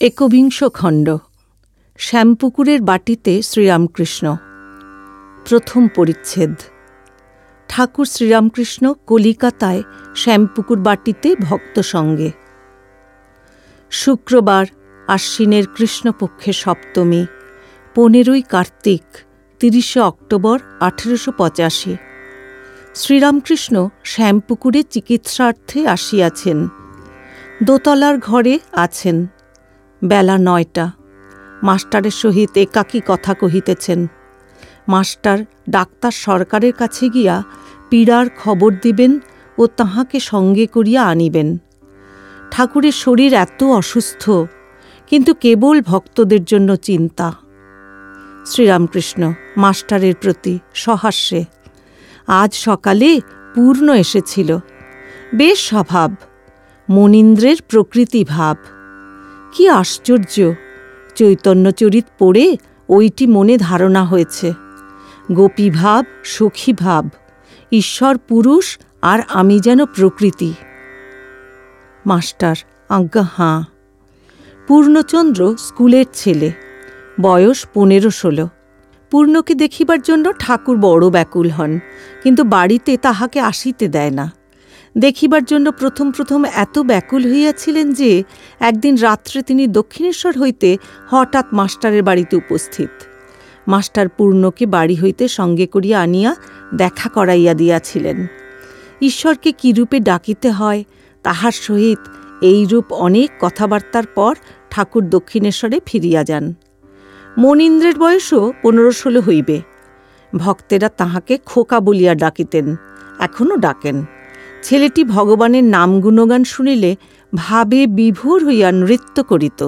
একবিংশ খণ্ড। শ্যামপুকুরের বাটিতে শ্রীরামকৃষ্ণ। প্রথম পরিচ্ছেদ। ঠাকুর শ্রীরামকৃষ্ণ কলিকাতায় শ্যামপুকুর বাটিতে ভক্ত সঙ্গে। শুক্রবার আশ্বিনের কৃষ্ণপক্ষে সপ্তমী, পনেরোই কার্তিক, তিরিশে অক্টোবর আঠেরোশো পঁচাশি। শ্রীরামকৃষ্ণ শ্যামপুকুরে চিকিৎসার্থে আসিয়াছেন। দোতলার ঘরে আছেন। বেলা নয়টা। মাস্টারের সহিত একাকী কথা কহিতেছেন। মাস্টার ডাক্তার সরকারের কাছে গিয়া পীড়ার খবর দিবেন ও তাহাকে সঙ্গে করিয়া আনিবেন। ঠাকুরের শরীর এত অসুস্থ, কিন্তু কেবল ভক্তদের জন্য চিন্তা। শ্রীরামকৃষ্ণ মাস্টারের প্রতি সহাস্যে, আজ সকালে পূর্ণ এসেছিল। বেশ স্বভাব, মনীন্দ্রের প্রকৃতি ভাব। কি আশ্চর্য! চৈতন্যচরিত পড়ে ওইটি মনে ধারণা হয়েছে। গোপীভাব সখী ভাব, ঈশ্বর, পুরুষ আর আমি যেন প্রকৃতি। মাস্টার, আজ্ঞা, হাঁ। পূর্ণচন্দ্র স্কুলের ছেলে, বয়স পনেরো ষোলো পূর্ণকে দেখিবার জন্য ঠাকুর বড় ব্যাকুল হন, কিন্তু বাড়িতে তাহাকে আসিতে দেয় না। দেখিবার জন্য প্রথম প্রথম এত ব্যাকুল হইয়াছিলেন যে একদিন রাত্রে তিনি দক্ষিণেশ্বর হইতে হঠাৎ মাস্টারের বাড়িতে উপস্থিত। মাস্টার পূর্ণকে বাড়ি হইতে সঙ্গে করিয়া আনিয়া দেখা করাইয়া দিয়াছিলেন। ঈশ্বরকে কিরূপে ডাকিতে হয়, তাহার সহিত এইরূপ অনেক কথাবার্তার পর ঠাকুর দক্ষিণেশ্বরে ফিরিয়া যান। মনীন্দ্রের বয়সও পনেরো ষোলো হইবে। ভক্তেরা তাহাকে খোকা বলিয়া ডাকিতেন এখনও ডাকেন। ছেলেটি ভগবানের নাম গুণগান শুনিলে ভাবে বিভোর হইয়া নৃত্য করিত।